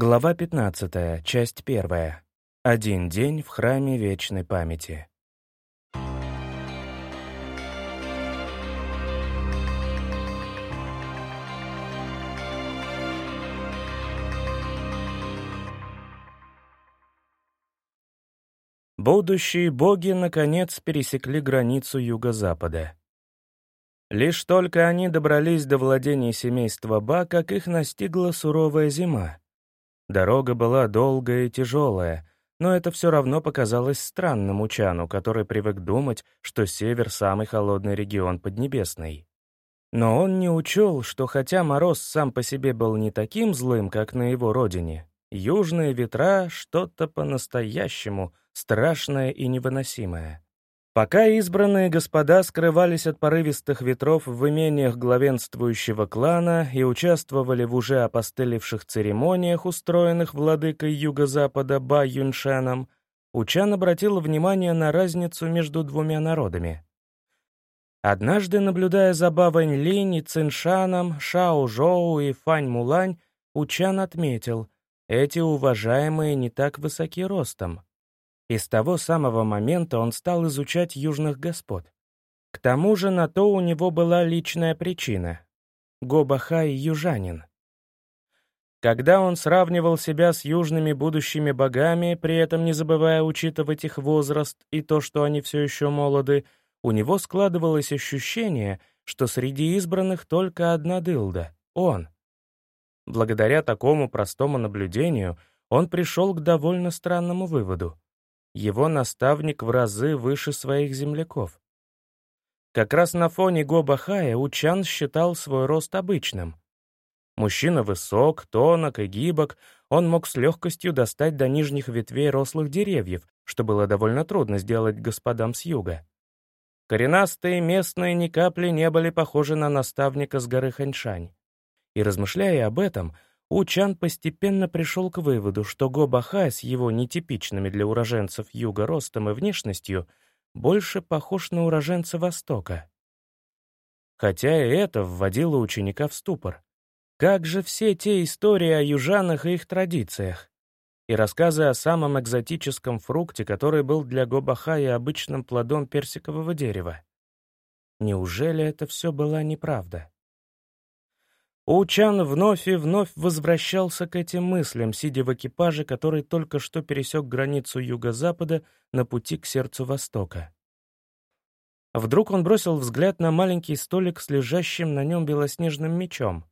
Глава 15, часть 1. Один день в храме вечной памяти. Будущие боги, наконец, пересекли границу юго-запада. Лишь только они добрались до владений семейства Ба, как их настигла суровая зима. Дорога была долгая и тяжелая, но это все равно показалось странным Учану, который привык думать, что север — самый холодный регион Поднебесной. Но он не учел, что хотя мороз сам по себе был не таким злым, как на его родине, южные ветра — что-то по-настоящему страшное и невыносимое. Пока избранные господа скрывались от порывистых ветров в имениях главенствующего клана и участвовали в уже опостылевших церемониях, устроенных владыкой юго-запада Ба Юньшаном, Учан обратил внимание на разницу между двумя народами. Однажды, наблюдая за Ба Вэньлинь и Циншаном, Шао Жоу и Фань Мулань, Учан отметил, эти уважаемые не так высоки ростом — и с того самого момента он стал изучать южных господ. К тому же на то у него была личная причина. Гобахай — южанин. Когда он сравнивал себя с южными будущими богами, при этом не забывая учитывать их возраст и то, что они все еще молоды, у него складывалось ощущение, что среди избранных только одна дылда — он. Благодаря такому простому наблюдению он пришел к довольно странному выводу его наставник в разы выше своих земляков. Как раз на фоне Гобахая Учан считал свой рост обычным. Мужчина высок, тонок и гибок, он мог с легкостью достать до нижних ветвей рослых деревьев, что было довольно трудно сделать господам с юга. Коренастые местные ни капли не были похожи на наставника с горы Ханьшань. И размышляя об этом, Учан постепенно пришел к выводу, что Го Бахай с его нетипичными для уроженцев юга ростом и внешностью больше похож на уроженца Востока. Хотя и это вводило ученика в ступор. Как же все те истории о южанах и их традициях? И рассказы о самом экзотическом фрукте, который был для Гобахая обычным плодом персикового дерева. Неужели это все была неправда? Учан вновь и вновь возвращался к этим мыслям, сидя в экипаже, который только что пересек границу юго-запада на пути к сердцу востока. Вдруг он бросил взгляд на маленький столик с лежащим на нем белоснежным мечом.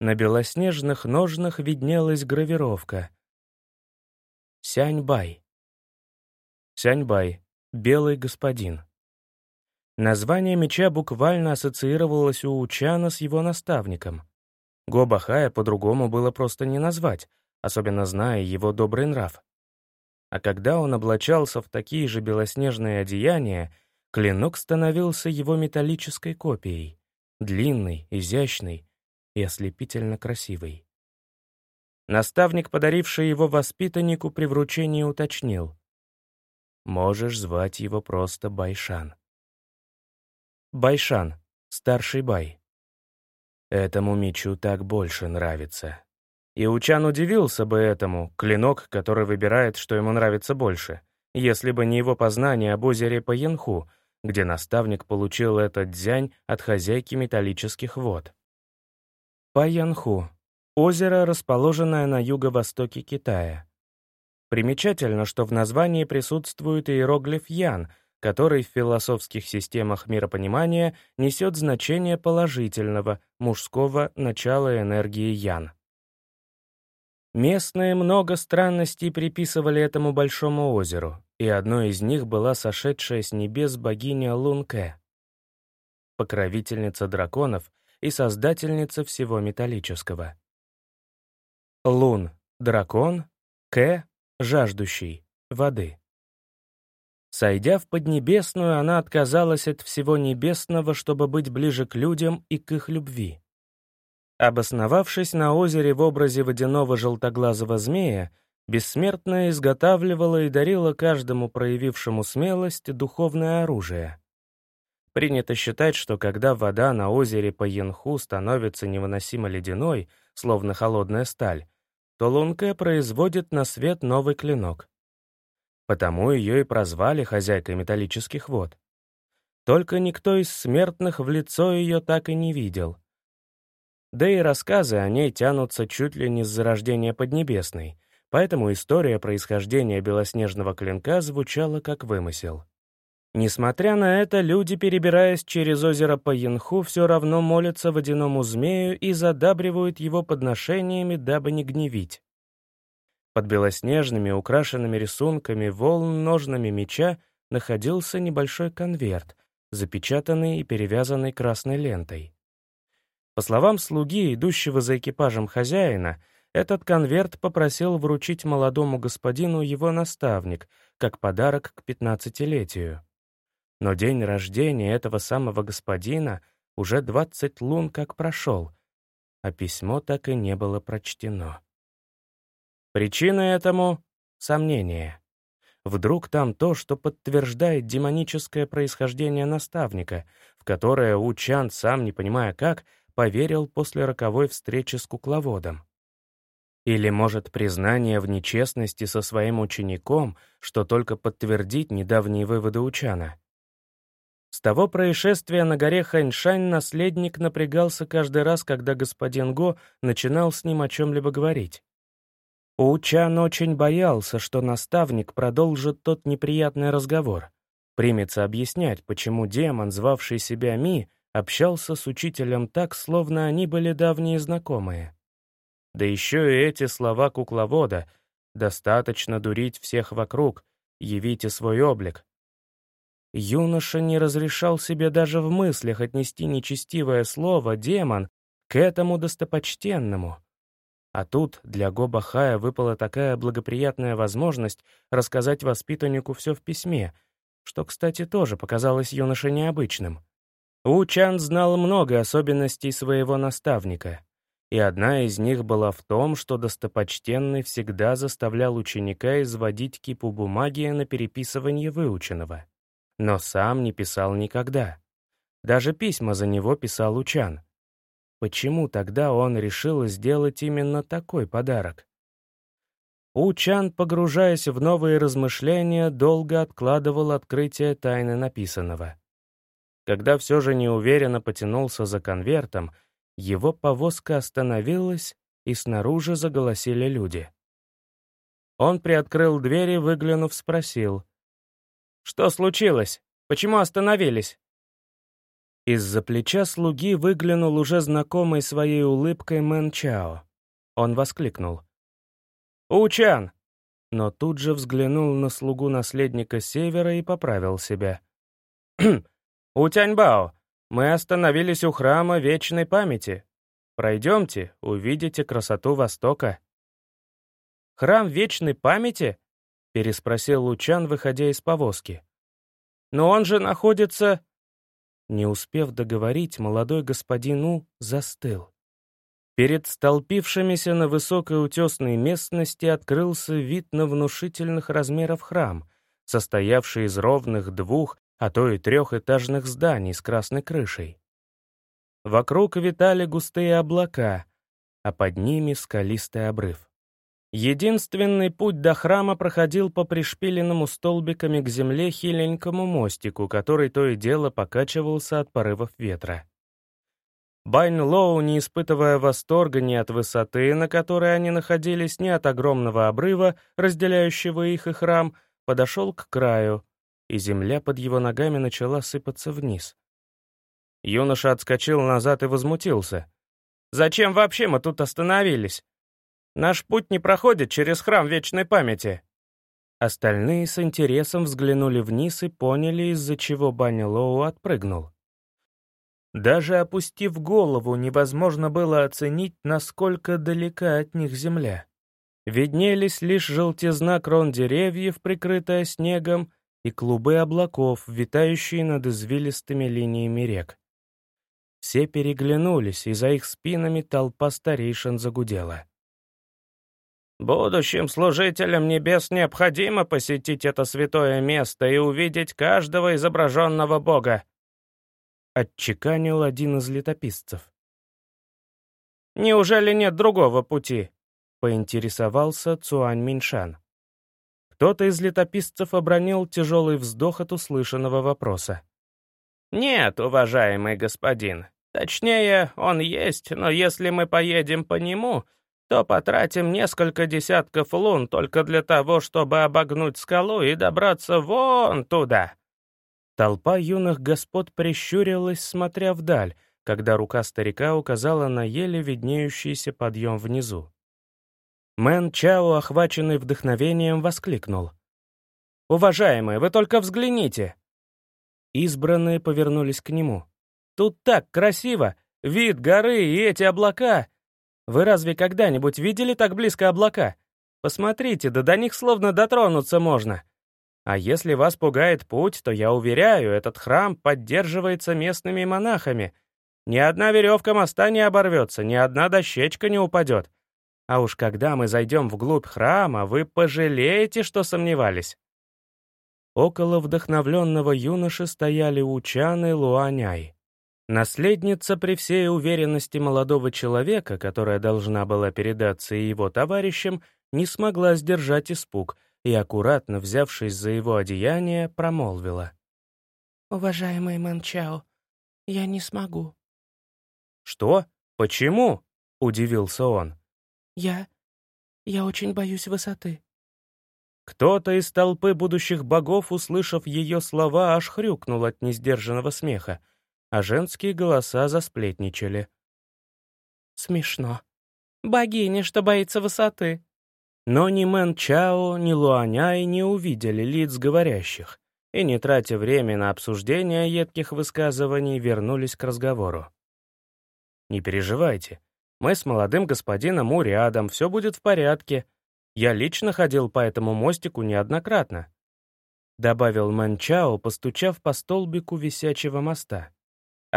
На белоснежных ножнах виднелась гравировка. Сяньбай. Сяньбай. Белый господин. Название меча буквально ассоциировалось у Учана с его наставником — Гобахая по-другому было просто не назвать, особенно зная его добрый нрав. А когда он облачался в такие же белоснежные одеяния, клинок становился его металлической копией, длинный, изящный и ослепительно красивый. Наставник, подаривший его воспитаннику при вручении, уточнил. «Можешь звать его просто Байшан». Байшан, старший Бай. Этому мечу так больше нравится. И Учан удивился бы этому, клинок, который выбирает, что ему нравится больше, если бы не его познание об озере Паянху, где наставник получил этот дзянь от хозяйки металлических вод. Паянху — озеро, расположенное на юго-востоке Китая. Примечательно, что в названии присутствует иероглиф «ян», который в философских системах миропонимания несет значение положительного, мужского начала энергии Ян. Местные много странностей приписывали этому большому озеру, и одной из них была сошедшая с небес богиня Лунке, покровительница драконов и создательница всего металлического. Лун — дракон, Кэ — жаждущий, воды. Сойдя в Поднебесную, она отказалась от всего небесного, чтобы быть ближе к людям и к их любви. Обосновавшись на озере в образе водяного желтоглазого змея, бессмертная изготавливала и дарила каждому проявившему смелость духовное оружие. Принято считать, что когда вода на озере по Янху становится невыносимо ледяной, словно холодная сталь, то Лунке производит на свет новый клинок. Потому ее и прозвали хозяйкой металлических вод. Только никто из смертных в лицо ее так и не видел. Да и рассказы о ней тянутся чуть ли не с зарождения Поднебесной, поэтому история происхождения белоснежного клинка звучала как вымысел. Несмотря на это, люди, перебираясь через озеро по Янху, все равно молятся водяному змею и задабривают его подношениями, дабы не гневить. Под белоснежными, украшенными рисунками волн ножными меча находился небольшой конверт, запечатанный и перевязанный красной лентой. По словам слуги, идущего за экипажем хозяина, этот конверт попросил вручить молодому господину его наставник, как подарок к пятнадцатилетию. Но день рождения этого самого господина уже двадцать лун как прошел, а письмо так и не было прочтено. Причина этому — сомнение. Вдруг там то, что подтверждает демоническое происхождение наставника, в которое Учан, сам не понимая как, поверил после роковой встречи с кукловодом. Или, может, признание в нечестности со своим учеником, что только подтвердит недавние выводы Учана. С того происшествия на горе Ханьшань наследник напрягался каждый раз, когда господин Го начинал с ним о чем-либо говорить. Учан очень боялся, что наставник продолжит тот неприятный разговор, примется объяснять, почему демон, звавший себя Ми, общался с учителем так, словно они были давние знакомые. Да еще и эти слова кукловода «достаточно дурить всех вокруг, явите свой облик», Юноша не разрешал себе даже в мыслях отнести нечестивое слово «демон» к этому достопочтенному. А тут для Гобахая выпала такая благоприятная возможность рассказать воспитаннику все в письме, что, кстати, тоже показалось юноше необычным. Учан знал много особенностей своего наставника, и одна из них была в том, что достопочтенный всегда заставлял ученика изводить кипу бумаги на переписывание выученного но сам не писал никогда. Даже письма за него писал Учан. Почему тогда он решил сделать именно такой подарок? Учан, погружаясь в новые размышления, долго откладывал открытие тайны написанного. Когда все же неуверенно потянулся за конвертом, его повозка остановилась, и снаружи заголосили люди. Он приоткрыл дверь и, выглянув, спросил — «Что случилось? Почему остановились?» Из-за плеча слуги выглянул уже знакомый своей улыбкой Мэн Чао. Он воскликнул. «Учан!» Но тут же взглянул на слугу наследника Севера и поправил себя. «Утяньбао, мы остановились у храма Вечной Памяти. Пройдемте, увидите красоту Востока». «Храм Вечной Памяти?» переспросил Лучан, выходя из повозки. «Но он же находится...» Не успев договорить, молодой господин У застыл. Перед столпившимися на высокой утесной местности открылся вид на внушительных размеров храм, состоявший из ровных двух, а то и трехэтажных зданий с красной крышей. Вокруг витали густые облака, а под ними скалистый обрыв. Единственный путь до храма проходил по пришпиленному столбиками к земле хиленькому мостику, который то и дело покачивался от порывов ветра. Байн Лоу, не испытывая восторга ни от высоты, на которой они находились, ни от огромного обрыва, разделяющего их и храм, подошел к краю, и земля под его ногами начала сыпаться вниз. Юноша отскочил назад и возмутился. «Зачем вообще мы тут остановились? Наш путь не проходит через храм вечной памяти». Остальные с интересом взглянули вниз и поняли, из-за чего Баня Лоу отпрыгнул. Даже опустив голову, невозможно было оценить, насколько далека от них земля. Виднелись лишь желтизна крон деревьев, прикрытая снегом, и клубы облаков, витающие над извилистыми линиями рек. Все переглянулись, и за их спинами толпа старейшин загудела. Будущим служителям небес необходимо посетить это святое место и увидеть каждого изображенного бога», — отчеканил один из летописцев. «Неужели нет другого пути?» — поинтересовался Цуань Миншан. Кто-то из летописцев обронил тяжелый вздох от услышанного вопроса. «Нет, уважаемый господин. Точнее, он есть, но если мы поедем по нему, то потратим несколько десятков лун только для того, чтобы обогнуть скалу и добраться вон туда». Толпа юных господ прищурилась, смотря вдаль, когда рука старика указала на еле виднеющийся подъем внизу. Мэн Чао, охваченный вдохновением, воскликнул. «Уважаемые, вы только взгляните!» Избранные повернулись к нему. «Тут так красиво! Вид горы и эти облака! Вы разве когда-нибудь видели так близко облака? Посмотрите, да до них словно дотронуться можно. А если вас пугает путь, то я уверяю, этот храм поддерживается местными монахами. Ни одна веревка моста не оборвется, ни одна дощечка не упадет. А уж когда мы зайдем вглубь храма, вы пожалеете, что сомневались». Около вдохновленного юноши стояли Учан и Луаняй. Наследница при всей уверенности молодого человека, которая должна была передаться и его товарищам, не смогла сдержать испуг и, аккуратно взявшись за его одеяние, промолвила. «Уважаемый Манчао, я не смогу». «Что? Почему?» — удивился он. «Я... я очень боюсь высоты». Кто-то из толпы будущих богов, услышав ее слова, аж хрюкнул от несдержанного смеха, а женские голоса засплетничали. «Смешно. Богиня, что боится высоты». Но ни Мэн Чао, ни Луаняй не увидели лиц говорящих, и, не тратя время на обсуждение едких высказываний, вернулись к разговору. «Не переживайте, мы с молодым господином У рядом, все будет в порядке. Я лично ходил по этому мостику неоднократно», — добавил Манчао, постучав по столбику висячего моста.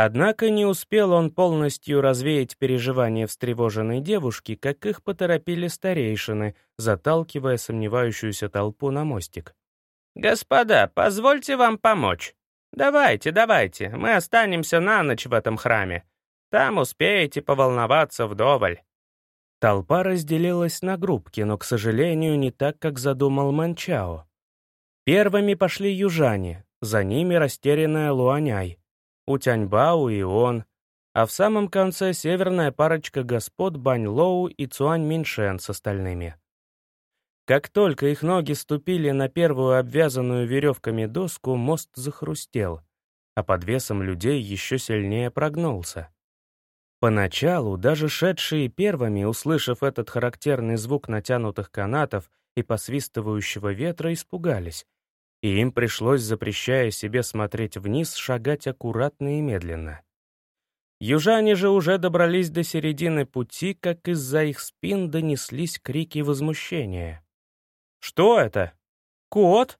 Однако не успел он полностью развеять переживания встревоженной девушки, как их поторопили старейшины, заталкивая сомневающуюся толпу на мостик. «Господа, позвольте вам помочь. Давайте, давайте, мы останемся на ночь в этом храме. Там успеете поволноваться вдоволь». Толпа разделилась на группки, но, к сожалению, не так, как задумал Манчао. Первыми пошли южане, за ними растерянная Луаняй, Утяньбао и он, а в самом конце северная парочка господ Баньлоу и Цуань Миншен с остальными. Как только их ноги ступили на первую обвязанную веревками доску, мост захрустел, а под весом людей еще сильнее прогнулся. Поначалу даже шедшие первыми, услышав этот характерный звук натянутых канатов и посвистывающего ветра, испугались, и им пришлось, запрещая себе смотреть вниз, шагать аккуратно и медленно. Южане же уже добрались до середины пути, как из-за их спин донеслись крики возмущения. «Что это? Кот?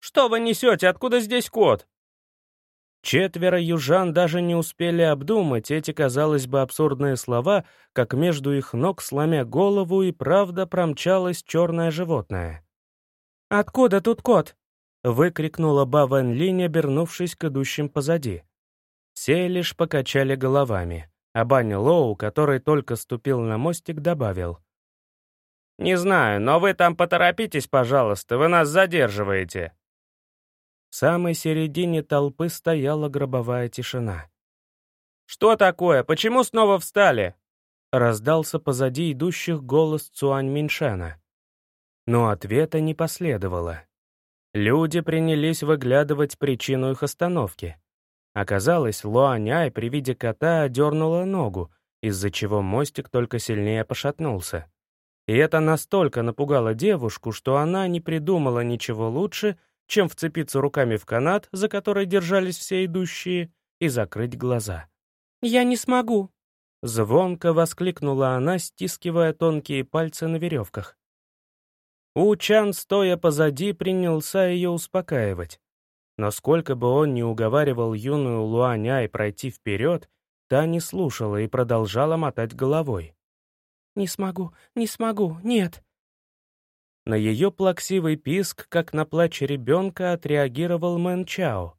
Что вы несете? Откуда здесь кот?» Четверо южан даже не успели обдумать эти, казалось бы, абсурдные слова, как между их ног, сломя голову, и правда промчалось черное животное. «Откуда тут кот?» — выкрикнула Ба Ван Линь, обернувшись к идущим позади. Все лишь покачали головами, а Бань Лоу, который только ступил на мостик, добавил. «Не знаю, но вы там поторопитесь, пожалуйста, вы нас задерживаете». В самой середине толпы стояла гробовая тишина. «Что такое? Почему снова встали?» Раздался позади идущих голос Цуань Миншана. Но ответа не последовало. Люди принялись выглядывать причину их остановки. Оказалось, Луаняй при виде кота дернула ногу, из-за чего мостик только сильнее пошатнулся. И это настолько напугало девушку, что она не придумала ничего лучше, чем вцепиться руками в канат, за который держались все идущие, и закрыть глаза. «Я не смогу!» Звонко воскликнула она, стискивая тонкие пальцы на веревках. Учан, стоя позади, принялся ее успокаивать. Но сколько бы он ни уговаривал юную Луаняй пройти вперед, та не слушала и продолжала мотать головой. «Не смогу, не смогу, нет!» На ее плаксивый писк, как на плач ребенка, отреагировал Мэн Чао.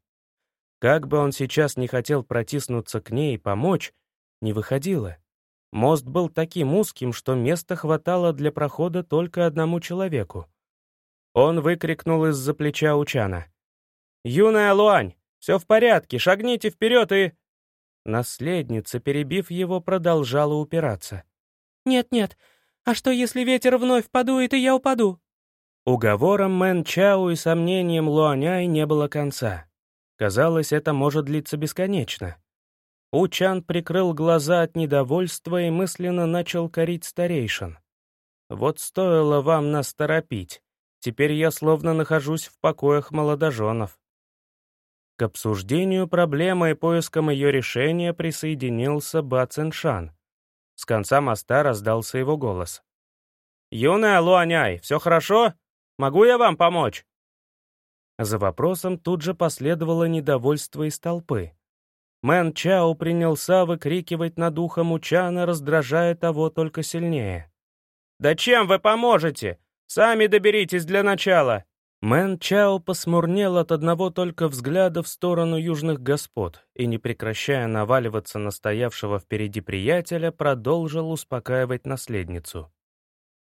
Как бы он сейчас не хотел протиснуться к ней и помочь, не выходило. Мост был таким узким, что места хватало для прохода только одному человеку. Он выкрикнул из-за плеча Учана. «Юная Луань, все в порядке, шагните вперед и...» Наследница, перебив его, продолжала упираться. «Нет-нет, а что, если ветер вновь подует, и я упаду?» Уговором Мэн Чао и сомнением Луаняй не было конца. Казалось, это может длиться бесконечно. Учан прикрыл глаза от недовольства и мысленно начал корить старейшин. «Вот стоило вам нас торопить. Теперь я словно нахожусь в покоях молодоженов». К обсуждению проблемы и поискам ее решения присоединился Ба Циншан. С конца моста раздался его голос. «Юная Луаняй, все хорошо? Могу я вам помочь?» За вопросом тут же последовало недовольство из толпы. Мэн Чао принялся выкрикивать над ухом Учана, раздражая того только сильнее. «Да чем вы поможете? Сами доберитесь для начала!» Мэн Чао посмурнел от одного только взгляда в сторону южных господ и, не прекращая наваливаться на стоявшего впереди приятеля, продолжил успокаивать наследницу.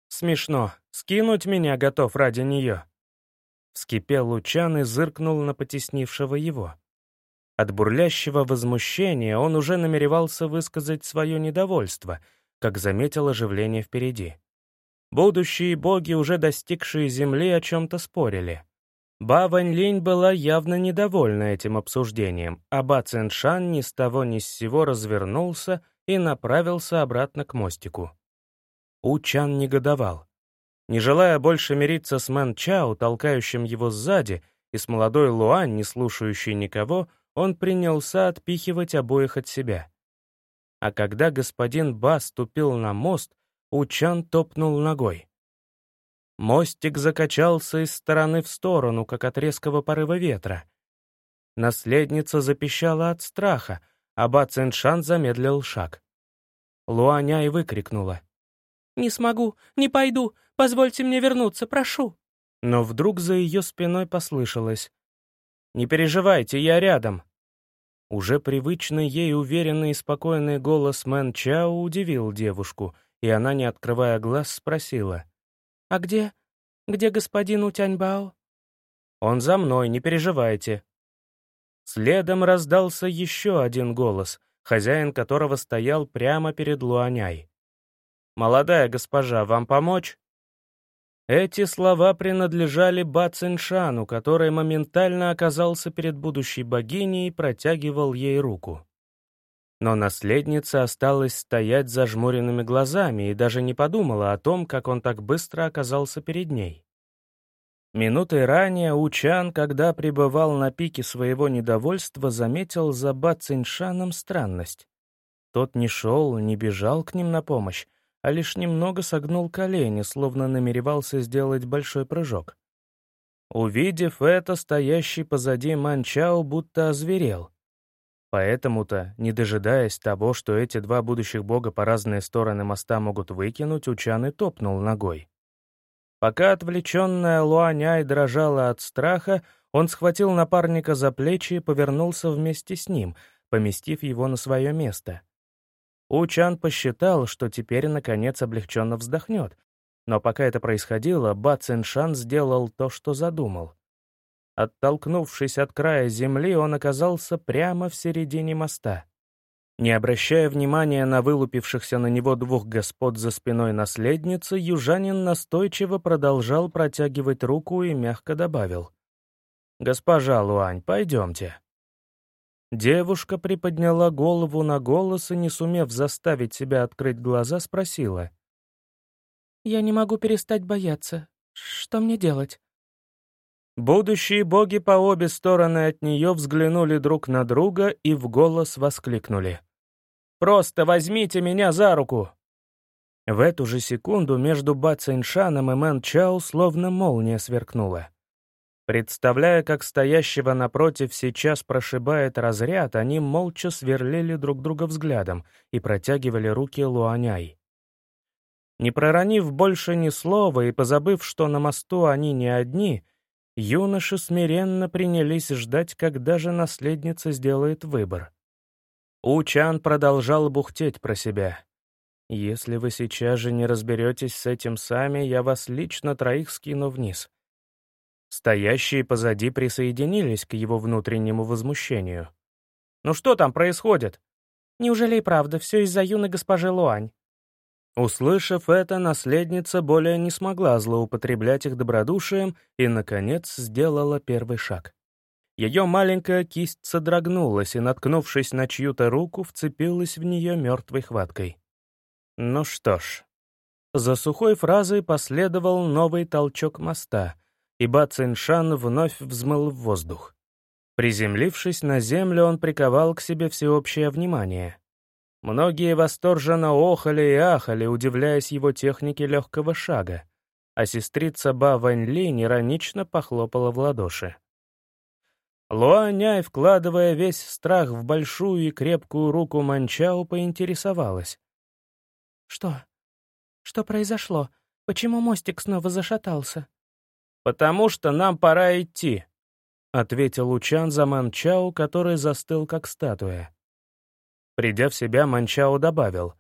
«Смешно. Скинуть меня готов ради нее». Вскипел Лучан и зыркнул на потеснившего его. От бурлящего возмущения он уже намеревался высказать свое недовольство, как заметил оживление впереди. Будущие боги, уже достигшие земли, о чем-то спорили. Ба Ваньлинь была явно недовольна этим обсуждением, а Ба Циншан ни с того ни с сего развернулся и направился обратно к мостику. У Чан негодовал. Не желая больше мириться с Мэн Чао, толкающим его сзади, и с молодой Луань, не слушающей никого, он принялся отпихивать обоих от себя. А когда господин Ба ступил на мост, Учан топнул ногой. Мостик закачался из стороны в сторону, как от резкого порыва ветра. Наследница запищала от страха, а Ба Циншан замедлил шаг. Луаняй выкрикнула. «Не смогу, не пойду, позвольте мне вернуться, прошу». Но вдруг за ее спиной послышалось. «Не переживайте, я рядом». Уже привычный ей уверенный и спокойный голос Мэн Чао удивил девушку, и она, не открывая глаз, спросила. «А где? Где господин Утяньбао?» «Он за мной, не переживайте». Следом раздался еще один голос, хозяин которого стоял прямо перед Луаняй. «Молодая госпожа, вам помочь?» Эти слова принадлежали Ба Циншану, который моментально оказался перед будущей богиней и протягивал ей руку. Но наследница осталась стоять зажмуренными глазами и даже не подумала о том, как он так быстро оказался перед ней. Минутой ранее Учан, когда пребывал на пике своего недовольства, заметил за Ба Циншаном странность. Тот не шел, не бежал к ним на помощь, а лишь немного согнул колени, словно намеревался сделать большой прыжок. Увидев это, стоящий позади Манчао будто озверел. Поэтому-то, не дожидаясь того, что эти два будущих бога по разные стороны моста могут выкинуть, Учан и топнул ногой. Пока отвлеченная Луаняй дрожала от страха, он схватил напарника за плечи и повернулся вместе с ним, поместив его на свое место — Учан посчитал, что теперь, наконец, облегченно вздохнет. Но пока это происходило, Ба Циншан сделал то, что задумал. Оттолкнувшись от края земли, он оказался прямо в середине моста. Не обращая внимания на вылупившихся на него двух господ за спиной наследницы, южанин настойчиво продолжал протягивать руку и мягко добавил. «Госпожа Луань, пойдемте». Девушка приподняла голову на голос и, не сумев заставить себя открыть глаза, спросила. «Я не могу перестать бояться. Что мне делать?» Будущие боги по обе стороны от нее взглянули друг на друга и в голос воскликнули. «Просто возьмите меня за руку!» В эту же секунду между Ба Циншаном и Мэн Чао словно молния сверкнула. Представляя, как стоящего напротив сейчас прошибает разряд, они молча сверлили друг друга взглядом и протягивали руки Луаняй. Не проронив больше ни слова и позабыв, что на мосту они не одни, юноши смиренно принялись ждать, когда же наследница сделает выбор. Учан продолжал бухтеть про себя. Если вы сейчас же не разберетесь с этим сами, я вас лично троих скину вниз». Стоящие позади присоединились к его внутреннему возмущению. «Ну что там происходит?» «Неужели и правда все из-за юной госпожи Луань?» Услышав это, наследница более не смогла злоупотреблять их добродушием и, наконец, сделала первый шаг. Ее маленькая кисть содрогнулась и, наткнувшись на чью-то руку, вцепилась в нее мертвой хваткой. Ну что ж. За сухой фразой последовал новый толчок моста, Ба Циншан вновь взмыл в воздух. Приземлившись на землю, он приковал к себе всеобщее внимание. Многие восторженно охали и ахали, удивляясь его технике легкого шага, а сестрица Ба Ваньлинь иронично похлопала в ладоши. Луаняй, вкладывая весь страх в большую и крепкую руку Манчао, поинтересовалась. «Что? Что произошло? Почему мостик снова зашатался?» «Потому что нам пора идти», — ответил Учан за Манчао, который застыл как статуя. Придя в себя, Манчао добавил.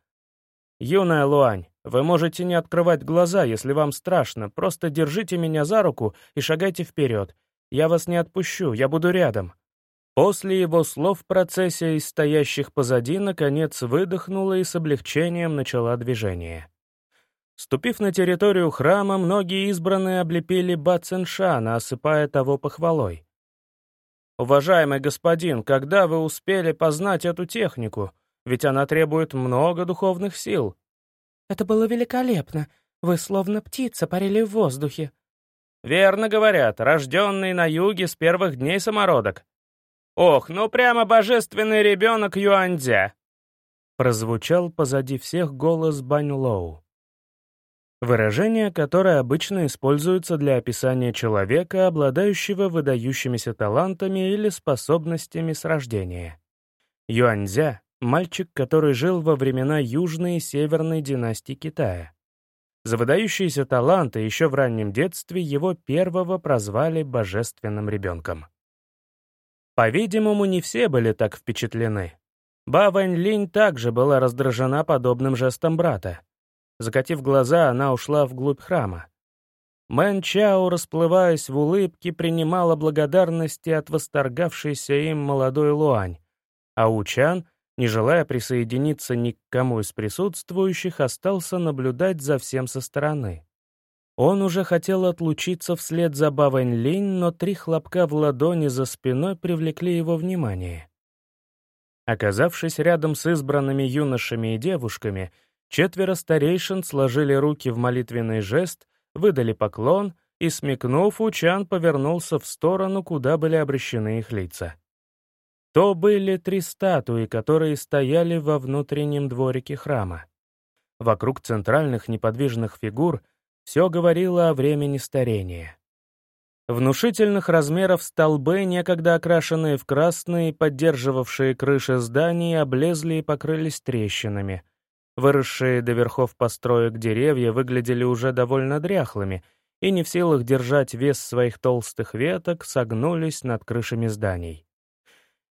«Юная Луань, вы можете не открывать глаза, если вам страшно, просто держите меня за руку и шагайте вперед. Я вас не отпущу, я буду рядом». После его слов процессия из стоящих позади наконец выдохнула и с облегчением начала движение. Ступив на территорию храма, многие избранные облепили Баценшана, осыпая того похвалой. «Уважаемый господин, когда вы успели познать эту технику? Ведь она требует много духовных сил». «Это было великолепно. Вы словно птица парили в воздухе». «Верно говорят, рожденный на юге с первых дней самородок. «Ох, ну прямо божественный ребенок Юаньцзя!» Прозвучал позади всех голос Бань Лоу. Выражение, которое обычно используется для описания человека, обладающего выдающимися талантами или способностями с рождения. Юаньцзя — мальчик, который жил во времена Южной и Северной династии Китая. За выдающиеся таланты еще в раннем детстве его первого прозвали божественным ребенком. По-видимому, не все были так впечатлены. Ба Вэнь Линь также была раздражена подобным жестом брата. Закатив глаза, она ушла вглубь храма. Мэн Чао, расплываясь в улыбке, принимала благодарности от восторгавшейся им молодой Луань, а Учан, не желая присоединиться ни к кому из присутствующих, остался наблюдать за всем со стороны. Он уже хотел отлучиться вслед за Бавань Линь, но три хлопка в ладони за спиной привлекли его внимание. Оказавшись рядом с избранными юношами и девушками, четверо старейшин сложили руки в молитвенный жест, выдали поклон и, смекнув, Учан повернулся в сторону, куда были обращены их лица. То были три статуи, которые стояли во внутреннем дворике храма. Вокруг центральных неподвижных фигур — все говорило о времени старения. Внушительных размеров столбы, некогда окрашенные в красный, поддерживавшие крыши зданий, облезли и покрылись трещинами. Выросшие до верхов построек деревья выглядели уже довольно дряхлыми и, не в силах держать вес своих толстых веток, согнулись над крышами зданий.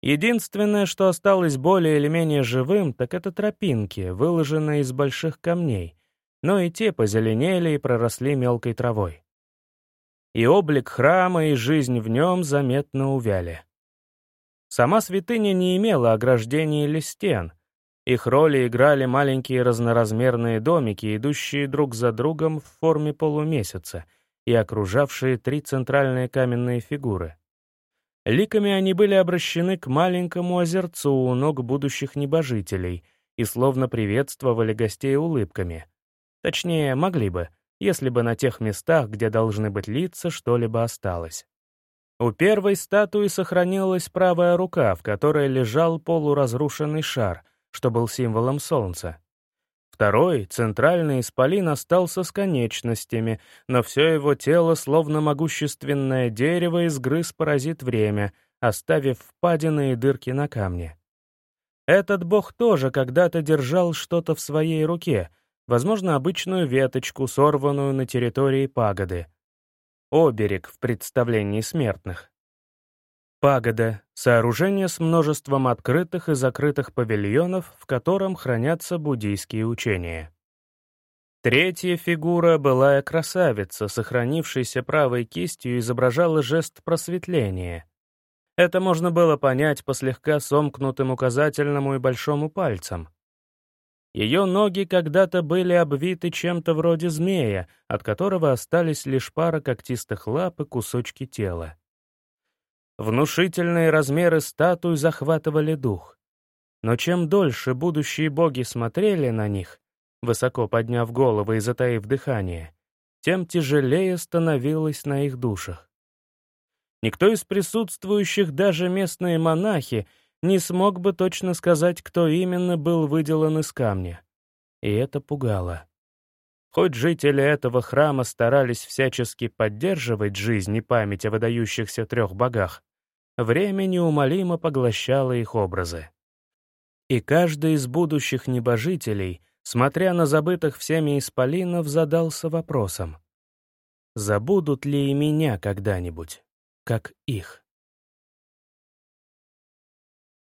Единственное, что осталось более или менее живым, так это тропинки, выложенные из больших камней — но и те позеленели и проросли мелкой травой. И облик храма, и жизнь в нем заметно увяли. Сама святыня не имела ограждений или стен. Их роли играли маленькие разноразмерные домики, идущие друг за другом в форме полумесяца и окружавшие три центральные каменные фигуры. Ликами они были обращены к маленькому озерцу у ног будущих небожителей и словно приветствовали гостей улыбками — Точнее, могли бы, если бы на тех местах, где должны быть лица, что-либо осталось. У первой статуи сохранилась правая рука, в которой лежал полуразрушенный шар, что был символом солнца. Второй, центральный исполин, остался с конечностями, но все его тело, словно могущественное дерево, изгрыз паразит время, оставив впадины и дырки на камне. Этот бог тоже когда-то держал что-то в своей руке — возможно, обычную веточку, сорванную на территории пагоды. Оберег в представлении смертных. Пагода — сооружение с множеством открытых и закрытых павильонов, в котором хранятся буддийские учения. Третья фигура, былая красавица, сохранившаяся правой кистью, изображала жест просветления. Это можно было понять по слегка сомкнутым указательному и большому пальцам. Ее ноги когда-то были обвиты чем-то вроде змея, от которого остались лишь пара когтистых лап и кусочки тела. Внушительные размеры статуй захватывали дух. Но чем дольше будущие боги смотрели на них, высоко подняв головы и затаив дыхание, тем тяжелее становилось на их душах. Никто из присутствующих, даже местные монахи, не смог бы точно сказать, кто именно был выделан из камня. И это пугало. Хоть жители этого храма старались всячески поддерживать жизнь и память о выдающихся трех богах, время неумолимо поглощало их образы. И каждый из будущих небожителей — смотря на забытых всеми исполинов, задался вопросом. Забудут ли и меня когда-нибудь, как их?